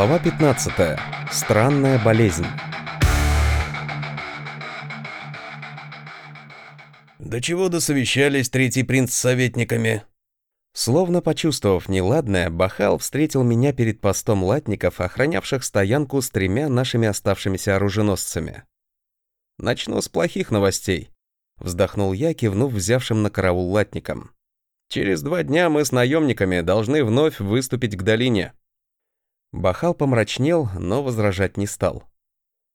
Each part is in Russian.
Глава 15. Странная болезнь. «До чего досовещались третий принц с советниками?» Словно почувствовав неладное, Бахал встретил меня перед постом латников, охранявших стоянку с тремя нашими оставшимися оруженосцами. «Начну с плохих новостей», — вздохнул я, кивнув взявшим на караул латникам. «Через два дня мы с наемниками должны вновь выступить к долине». Бахал помрачнел, но возражать не стал.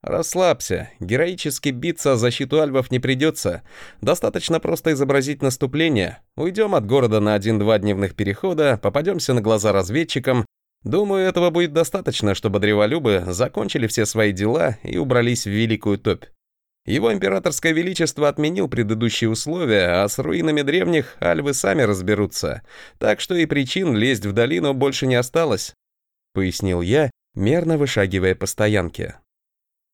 «Расслабься, героически биться о защиту альвов не придется. Достаточно просто изобразить наступление. Уйдем от города на один-два дневных перехода, попадемся на глаза разведчикам. Думаю, этого будет достаточно, чтобы древолюбы закончили все свои дела и убрались в Великую Топь. Его императорское величество отменил предыдущие условия, а с руинами древних альвы сами разберутся. Так что и причин лезть в долину больше не осталось», — пояснил я, мерно вышагивая по стоянке.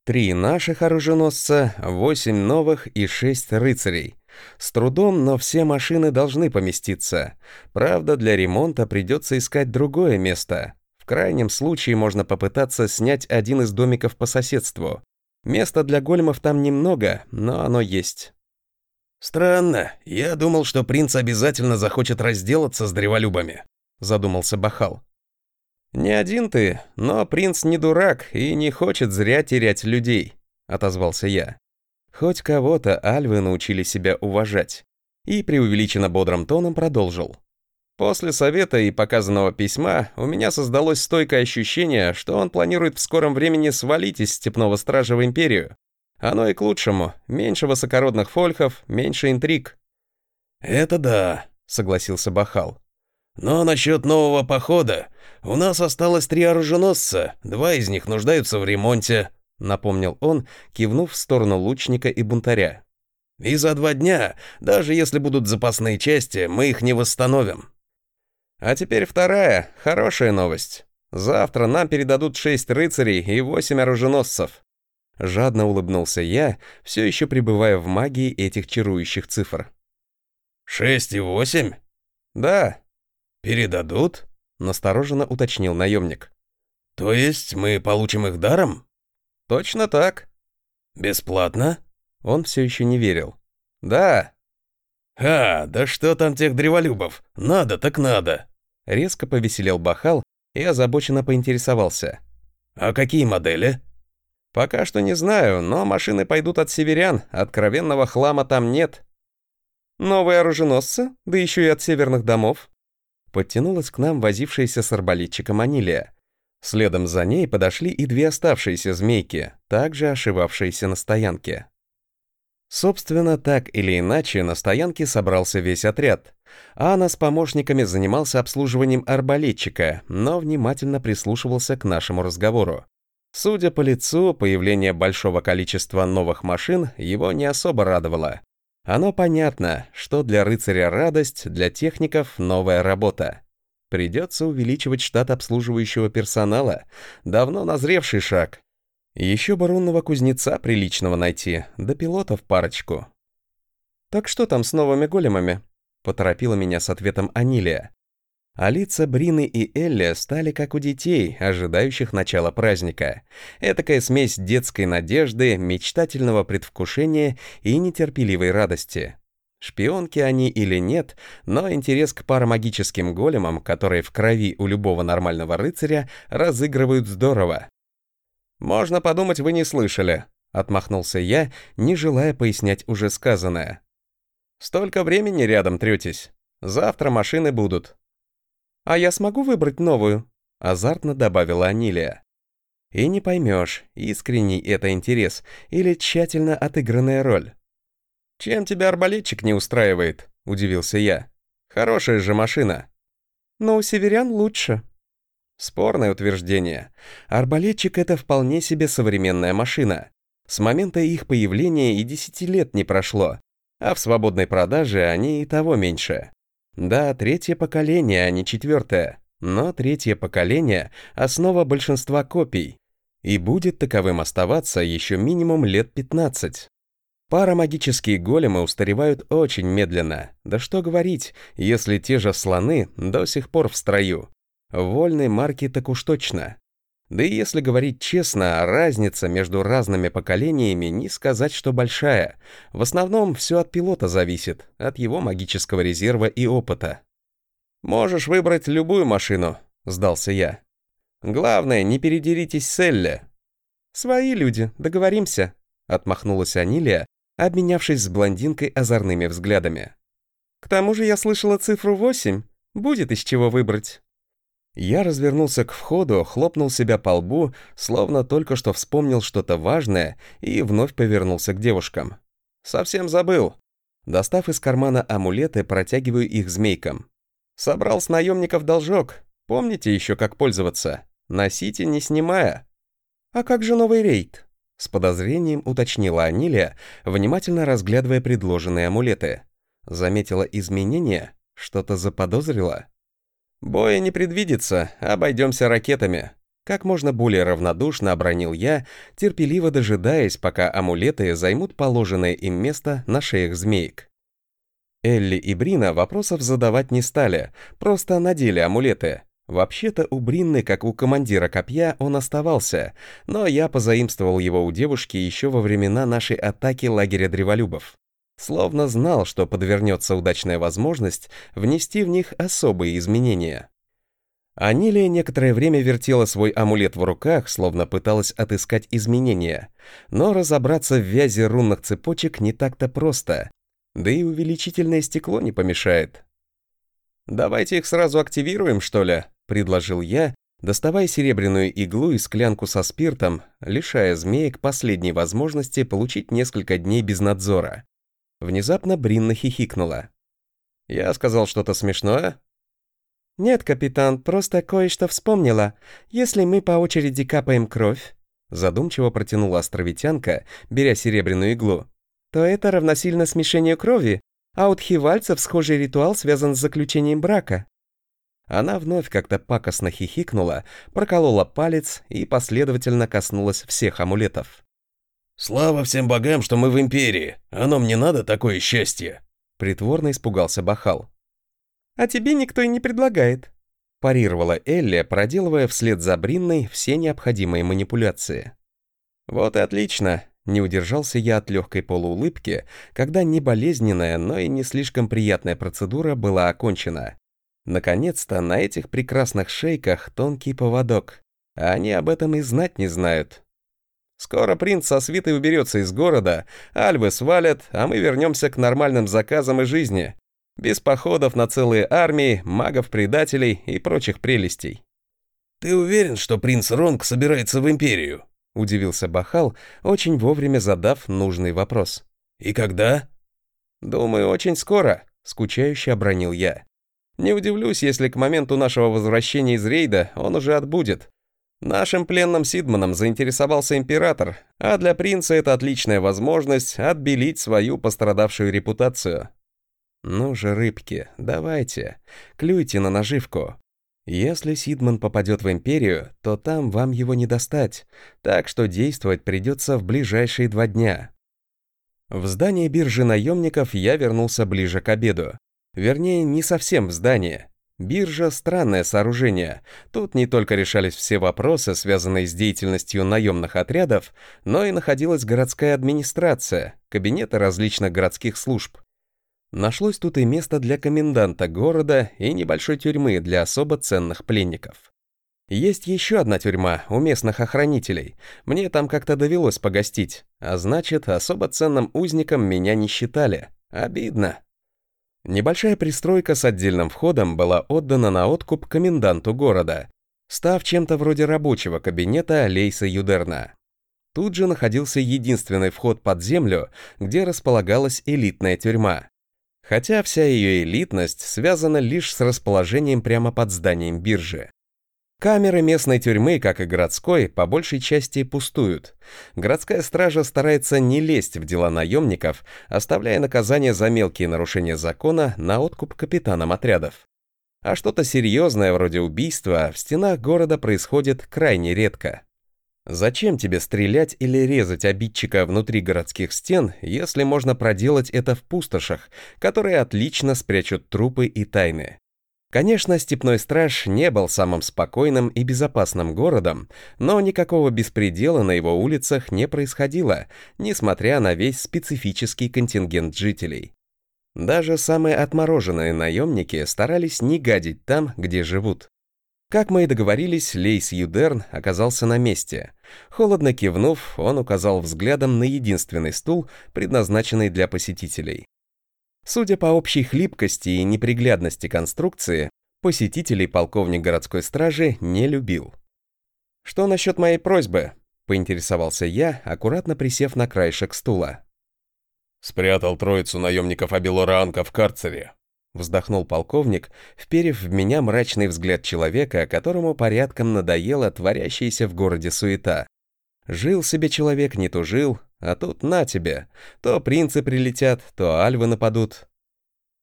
Три наших оруженосца, восемь новых и шесть рыцарей. С трудом, но все машины должны поместиться. Правда, для ремонта придется искать другое место. В крайнем случае можно попытаться снять один из домиков по соседству. Места для гольмов там немного, но оно есть. «Странно. Я думал, что принц обязательно захочет разделаться с древолюбами», — задумался Бахал. «Не один ты, но принц не дурак и не хочет зря терять людей», — отозвался я. Хоть кого-то альвы научили себя уважать. И преувеличенно бодрым тоном продолжил. После совета и показанного письма у меня создалось стойкое ощущение, что он планирует в скором времени свалить из Степного Стража в Империю. Оно и к лучшему. Меньше высокородных фольхов, меньше интриг. «Это да», — согласился Бахал. «Но насчет нового похода у нас осталось три оруженосца, два из них нуждаются в ремонте», — напомнил он, кивнув в сторону лучника и бунтаря. «И за два дня, даже если будут запасные части, мы их не восстановим». А теперь вторая, хорошая новость. Завтра нам передадут шесть рыцарей и восемь оруженосцев. Жадно улыбнулся я, все еще пребывая в магии этих чарующих цифр. «Шесть и восемь?» «Да». «Передадут?» настороженно уточнил наемник. «То есть мы получим их даром?» «Точно так». «Бесплатно?» Он все еще не верил. «Да». «А, да что там тех древолюбов? Надо так надо!» Резко повеселел Бахал и озабоченно поинтересовался. «А какие модели?» «Пока что не знаю, но машины пойдут от северян, откровенного хлама там нет». «Новые оруженосцы? Да еще и от северных домов?» Подтянулась к нам возившаяся с арбалетчиком Анилия. Следом за ней подошли и две оставшиеся змейки, также ошивавшиеся на стоянке. Собственно, так или иначе, на стоянке собрался весь отряд. Анна с помощниками занимался обслуживанием арбалетчика, но внимательно прислушивался к нашему разговору. Судя по лицу, появление большого количества новых машин его не особо радовало. Оно понятно, что для рыцаря радость, для техников новая работа. Придется увеличивать штат обслуживающего персонала. Давно назревший шаг. Еще баронного кузнеца приличного найти, да пилотов парочку. «Так что там с новыми големами?» — поторопила меня с ответом Анилия. А лица Брины и Элли стали как у детей, ожидающих начала праздника. Этакая смесь детской надежды, мечтательного предвкушения и нетерпеливой радости. Шпионки они или нет, но интерес к парамагическим големам, которые в крови у любого нормального рыцаря, разыгрывают здорово. «Можно подумать, вы не слышали», — отмахнулся я, не желая пояснять уже сказанное. «Столько времени рядом третесь. Завтра машины будут, «А я смогу выбрать новую?» — азартно добавила Анилия. И не поймешь, искренний это интерес или тщательно отыгранная роль. «Чем тебя арбалетчик не устраивает?» — удивился я. «Хорошая же машина». «Но у северян лучше». Спорное утверждение. Арбалетчик — это вполне себе современная машина. С момента их появления и десяти лет не прошло, а в свободной продаже они и того меньше. Да, третье поколение, а не четвертое. Но третье поколение — основа большинства копий. И будет таковым оставаться еще минимум лет 15. Парамагические големы устаревают очень медленно. Да что говорить, если те же слоны до сих пор в строю. Вольной марки так уж точно. Да и если говорить честно, разница между разными поколениями не сказать, что большая. В основном все от пилота зависит, от его магического резерва и опыта. «Можешь выбрать любую машину», — сдался я. «Главное, не передеритесь с Элли». «Свои люди, договоримся», — отмахнулась Анилия, обменявшись с блондинкой озорными взглядами. «К тому же я слышала цифру восемь. Будет из чего выбрать». Я развернулся к входу, хлопнул себя по лбу, словно только что вспомнил что-то важное, и вновь повернулся к девушкам. Совсем забыл. Достав из кармана амулеты, протягиваю их змейкам. Собрал с наемников должок. Помните еще, как пользоваться? Носите, не снимая. А как же новый рейд? С подозрением уточнила Анилия, внимательно разглядывая предложенные амулеты. Заметила изменения? Что-то заподозрила? «Боя не предвидится, обойдемся ракетами», как можно более равнодушно обронил я, терпеливо дожидаясь, пока амулеты займут положенное им место на шеях змеек. Элли и Брина вопросов задавать не стали, просто надели амулеты. Вообще-то у Бринны, как у командира копья, он оставался, но я позаимствовал его у девушки еще во времена нашей атаки лагеря древолюбов словно знал, что подвернется удачная возможность внести в них особые изменения. Анилия некоторое время вертела свой амулет в руках, словно пыталась отыскать изменения, но разобраться в вязи рунных цепочек не так-то просто, да и увеличительное стекло не помешает. «Давайте их сразу активируем, что ли?» — предложил я, доставая серебряную иглу и склянку со спиртом, лишая змеек последней возможности получить несколько дней без надзора. Внезапно Бринна хихикнула. «Я сказал что-то смешное?» «Нет, капитан, просто кое-что вспомнила. Если мы по очереди капаем кровь», задумчиво протянула островитянка, беря серебряную иглу, то это равносильно смешению крови, а у тхивальцев схожий ритуал связан с заключением брака. Она вновь как-то пакостно хихикнула, проколола палец и последовательно коснулась всех амулетов. «Слава всем богам, что мы в Империи! Оно мне надо такое счастье!» Притворно испугался Бахал. «А тебе никто и не предлагает», парировала Элли, проделывая вслед за Бринной все необходимые манипуляции. «Вот и отлично!» Не удержался я от легкой полуулыбки, когда не болезненная, но и не слишком приятная процедура была окончена. Наконец-то на этих прекрасных шейках тонкий поводок. А они об этом и знать не знают. Скоро принц со свитой уберется из города, альвы свалят, а мы вернемся к нормальным заказам и жизни. Без походов на целые армии, магов-предателей и прочих прелестей. «Ты уверен, что принц Ронг собирается в Империю?» — удивился Бахал, очень вовремя задав нужный вопрос. «И когда?» «Думаю, очень скоро», — скучающе обронил я. «Не удивлюсь, если к моменту нашего возвращения из рейда он уже отбудет. Нашим пленным Сидманом заинтересовался император, а для принца это отличная возможность отбелить свою пострадавшую репутацию. Ну же, рыбки, давайте, клюйте на наживку. Если Сидман попадет в империю, то там вам его не достать, так что действовать придется в ближайшие два дня. В здание биржи наемников я вернулся ближе к обеду. Вернее, не совсем в здание. Биржа — странное сооружение. Тут не только решались все вопросы, связанные с деятельностью наемных отрядов, но и находилась городская администрация, кабинеты различных городских служб. Нашлось тут и место для коменданта города и небольшой тюрьмы для особо ценных пленников. Есть еще одна тюрьма у местных охранителей. Мне там как-то довелось погостить, а значит, особо ценным узником меня не считали. Обидно. Небольшая пристройка с отдельным входом была отдана на откуп коменданту города, став чем-то вроде рабочего кабинета Лейса Юдерна. Тут же находился единственный вход под землю, где располагалась элитная тюрьма. Хотя вся ее элитность связана лишь с расположением прямо под зданием биржи. Камеры местной тюрьмы, как и городской, по большей части пустуют. Городская стража старается не лезть в дела наемников, оставляя наказание за мелкие нарушения закона на откуп капитанам отрядов. А что-то серьезное вроде убийства в стенах города происходит крайне редко. Зачем тебе стрелять или резать обидчика внутри городских стен, если можно проделать это в пустошах, которые отлично спрячут трупы и тайны? Конечно, Степной Страж не был самым спокойным и безопасным городом, но никакого беспредела на его улицах не происходило, несмотря на весь специфический контингент жителей. Даже самые отмороженные наемники старались не гадить там, где живут. Как мы и договорились, Лейс Юдерн оказался на месте. Холодно кивнув, он указал взглядом на единственный стул, предназначенный для посетителей. Судя по общей хлипкости и неприглядности конструкции, посетителей полковник городской стражи не любил. «Что насчет моей просьбы?» — поинтересовался я, аккуратно присев на краешек стула. «Спрятал троицу наемников Абелораанка в карцере», — вздохнул полковник, вперев в меня мрачный взгляд человека, которому порядком надоело творящаяся в городе суета. Жил себе человек, не тужил, а тут на тебе. То принцы прилетят, то альвы нападут.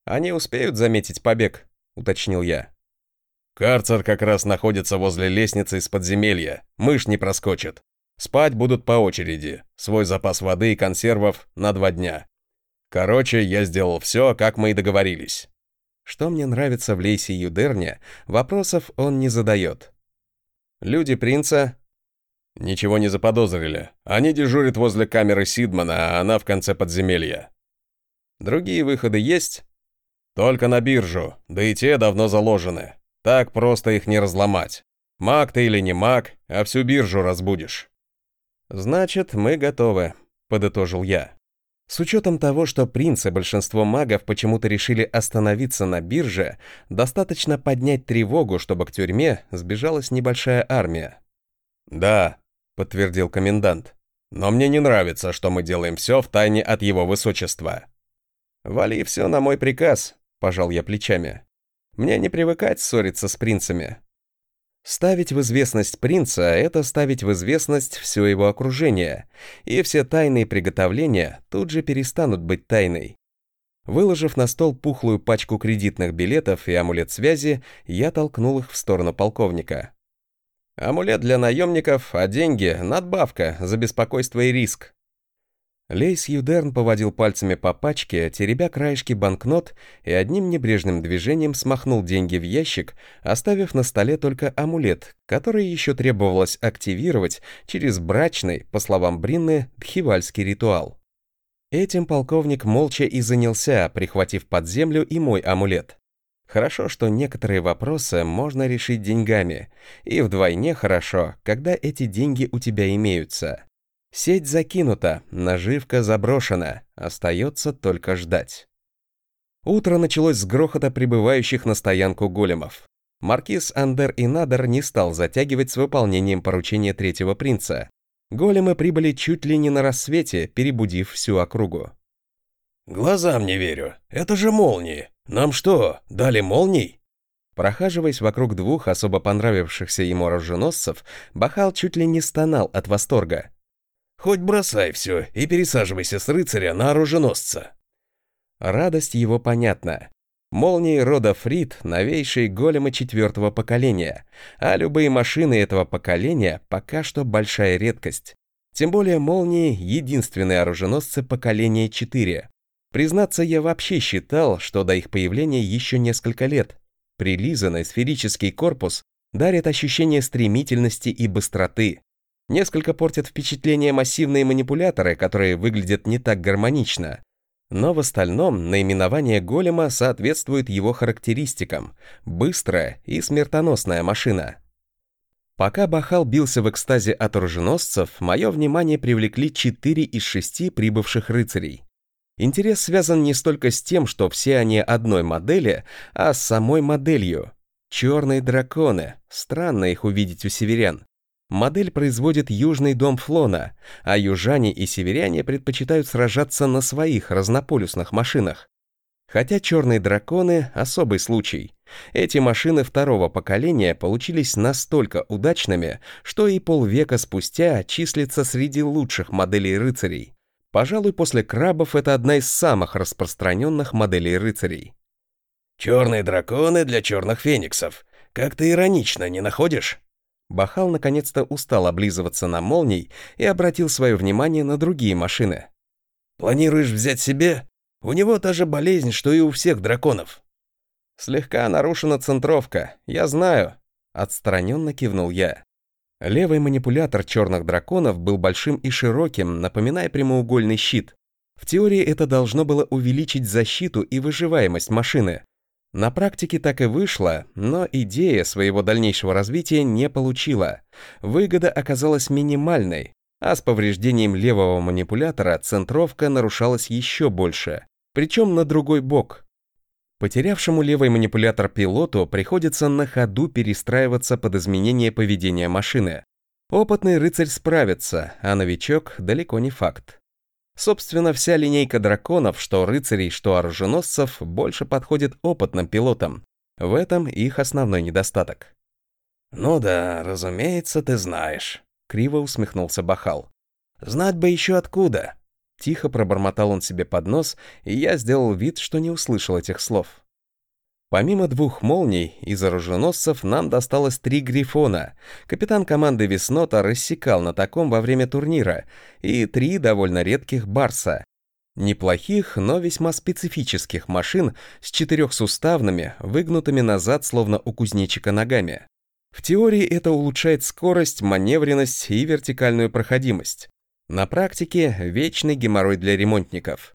Они успеют заметить побег, уточнил я. Карцер как раз находится возле лестницы из подземелья. Мышь не проскочит. Спать будут по очереди. Свой запас воды и консервов на два дня. Короче, я сделал все, как мы и договорились. Что мне нравится в Лейсе Юдерне, вопросов он не задает. Люди принца Ничего не заподозрили. Они дежурят возле камеры Сидмана, а она в конце подземелья. Другие выходы есть? Только на биржу, да и те давно заложены. Так просто их не разломать. Маг ты или не маг, а всю биржу разбудишь. Значит, мы готовы, подытожил я. С учетом того, что принц и большинство магов почему-то решили остановиться на бирже, достаточно поднять тревогу, чтобы к тюрьме сбежалась небольшая армия. «Да», подтвердил комендант. «Но мне не нравится, что мы делаем все в тайне от его высочества». «Вали все на мой приказ», — пожал я плечами. «Мне не привыкать ссориться с принцами». Ставить в известность принца — это ставить в известность все его окружение, и все тайные приготовления тут же перестанут быть тайной. Выложив на стол пухлую пачку кредитных билетов и амулет связи, я толкнул их в сторону полковника. Амулет для наемников, а деньги — надбавка за беспокойство и риск. Лейс Юдерн поводил пальцами по пачке, теребя краешки банкнот и одним небрежным движением смахнул деньги в ящик, оставив на столе только амулет, который еще требовалось активировать через брачный, по словам Бринны, дхивальский ритуал. Этим полковник молча и занялся, прихватив под землю и мой амулет. Хорошо, что некоторые вопросы можно решить деньгами, и вдвойне хорошо, когда эти деньги у тебя имеются. Сеть закинута, наживка заброшена, остается только ждать. Утро началось с грохота прибывающих на стоянку големов. Маркиз Андер и Надер не стал затягивать с выполнением поручения третьего принца. Големы прибыли чуть ли не на рассвете, перебудив всю округу. «Глазам не верю. Это же молнии. Нам что, дали молний?» Прохаживаясь вокруг двух особо понравившихся ему оруженосцев, Бахал чуть ли не стонал от восторга. «Хоть бросай все и пересаживайся с рыцаря на оруженосца». Радость его понятна. Молнии рода Фрид — новейшие големы четвертого поколения, а любые машины этого поколения пока что большая редкость. Тем более молнии — единственные оруженосцы поколения 4. Признаться, я вообще считал, что до их появления еще несколько лет. Прилизанный сферический корпус дарит ощущение стремительности и быстроты. Несколько портят впечатление массивные манипуляторы, которые выглядят не так гармонично. Но в остальном наименование голема соответствует его характеристикам – быстрая и смертоносная машина. Пока Бахал бился в экстазе от оруженосцев, мое внимание привлекли четыре из шести прибывших рыцарей. Интерес связан не столько с тем, что все они одной модели, а с самой моделью. Черные драконы. Странно их увидеть у северян. Модель производит Южный дом Флона, а южане и северяне предпочитают сражаться на своих разнополюсных машинах. Хотя черные драконы — особый случай. Эти машины второго поколения получились настолько удачными, что и полвека спустя числятся среди лучших моделей рыцарей. Пожалуй, после крабов это одна из самых распространенных моделей рыцарей. «Черные драконы для черных фениксов. Как-то иронично, не находишь?» Бахал наконец-то устал облизываться на молний и обратил свое внимание на другие машины. «Планируешь взять себе? У него та же болезнь, что и у всех драконов». Слегка нарушена центровка, я знаю. Отстраненно кивнул я. Левый манипулятор черных драконов был большим и широким, напоминая прямоугольный щит. В теории это должно было увеличить защиту и выживаемость машины. На практике так и вышло, но идея своего дальнейшего развития не получила. Выгода оказалась минимальной, а с повреждением левого манипулятора центровка нарушалась еще больше, причем на другой бок. Потерявшему левый манипулятор пилоту приходится на ходу перестраиваться под изменение поведения машины. Опытный рыцарь справится, а новичок далеко не факт. Собственно, вся линейка драконов, что рыцарей, что оруженосцев, больше подходит опытным пилотам. В этом их основной недостаток. «Ну да, разумеется, ты знаешь», — криво усмехнулся Бахал. «Знать бы еще откуда». Тихо пробормотал он себе под нос, и я сделал вид, что не услышал этих слов. Помимо двух молний, из оруженосцев нам досталось три грифона. Капитан команды Веснота рассекал на таком во время турнира, и три довольно редких барса. Неплохих, но весьма специфических машин с четырехсуставными, выгнутыми назад, словно у кузнечика ногами. В теории это улучшает скорость, маневренность и вертикальную проходимость. На практике вечный геморрой для ремонтников.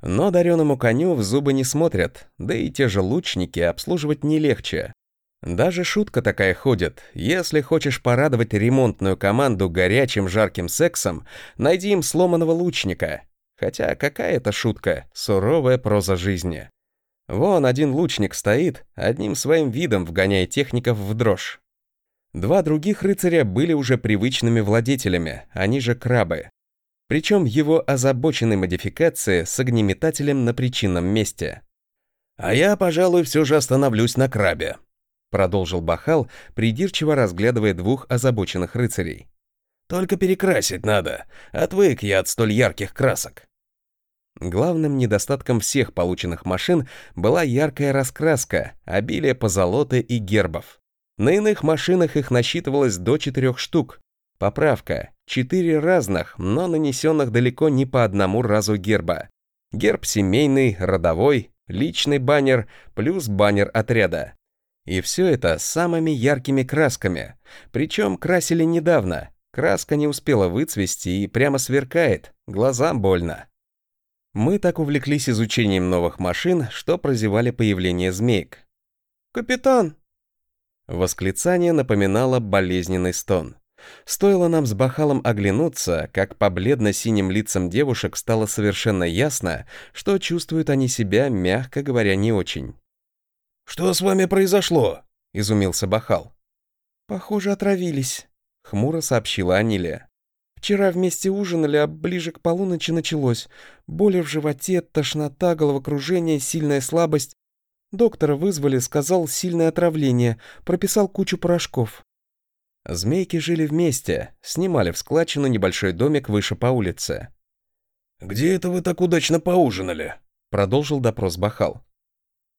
Но дареному коню в зубы не смотрят, да и те же лучники обслуживать не легче. Даже шутка такая ходит. Если хочешь порадовать ремонтную команду горячим жарким сексом, найди им сломанного лучника. Хотя какая это шутка, суровая проза жизни. Вон один лучник стоит, одним своим видом вгоняя техников в дрожь. Два других рыцаря были уже привычными владетелями, они же крабы причем его озабоченной модификации с огнеметателем на причинном месте. «А я, пожалуй, все же остановлюсь на крабе», продолжил Бахал, придирчиво разглядывая двух озабоченных рыцарей. «Только перекрасить надо, отвык я от столь ярких красок». Главным недостатком всех полученных машин была яркая раскраска, обилие позолоты и гербов. На иных машинах их насчитывалось до четырех штук. Поправка. Четыре разных, но нанесенных далеко не по одному разу герба. Герб семейный, родовой, личный баннер, плюс баннер отряда. И все это самыми яркими красками. Причем красили недавно. Краска не успела выцвести и прямо сверкает, глазам больно. Мы так увлеклись изучением новых машин, что прозевали появление змеек. «Капитан!» Восклицание напоминало болезненный стон. Стоило нам с Бахалом оглянуться, как по бледно-синим лицам девушек стало совершенно ясно, что чувствуют они себя, мягко говоря, не очень. «Что с вами произошло?» — изумился Бахал. «Похоже, отравились», — хмуро сообщила Анилия. «Вчера вместе ужинали, а ближе к полуночи началось. Боли в животе, тошнота, головокружение, сильная слабость. Доктора вызвали, сказал сильное отравление, прописал кучу порошков. Змейки жили вместе, снимали в складчину небольшой домик выше по улице. «Где это вы так удачно поужинали?» — продолжил допрос Бахал.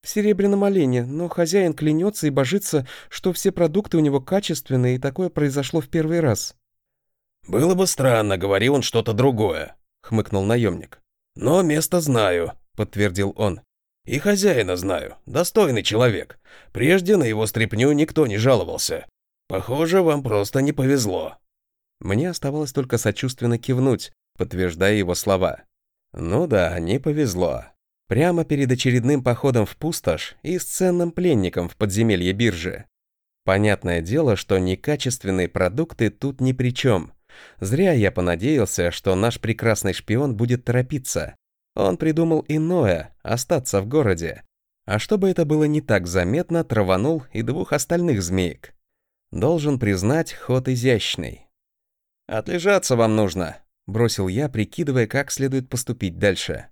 «В Серебряном олене, но хозяин клянется и божится, что все продукты у него качественные, и такое произошло в первый раз». «Было бы странно, говори он что-то другое», — хмыкнул наемник. «Но место знаю», — подтвердил он. «И хозяина знаю, достойный человек. Прежде на его стряпню никто не жаловался. Похоже, вам просто не повезло. Мне оставалось только сочувственно кивнуть, подтверждая его слова. Ну да, не повезло. Прямо перед очередным походом в пустошь и с ценным пленником в подземелье биржи. Понятное дело, что некачественные продукты тут ни при чем. Зря я понадеялся, что наш прекрасный шпион будет торопиться. Он придумал иное — остаться в городе. А чтобы это было не так заметно, траванул и двух остальных змеек. Должен признать, ход изящный. «Отлежаться вам нужно», — бросил я, прикидывая, как следует поступить дальше.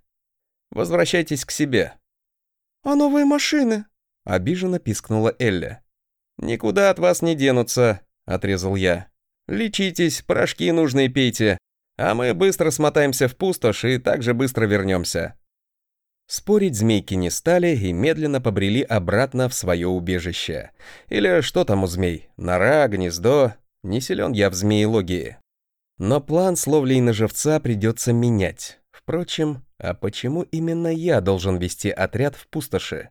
«Возвращайтесь к себе». «А новые машины?» — обиженно пискнула Элли. «Никуда от вас не денутся», — отрезал я. «Лечитесь, порошки нужные пейте, а мы быстро смотаемся в пустошь и также быстро вернемся». Спорить змейки не стали и медленно побрели обратно в свое убежище. Или что там у змей? Нора, гнездо? Не силен я в змеелогии. Но план с ловлей на живца придется менять. Впрочем, а почему именно я должен вести отряд в пустоши?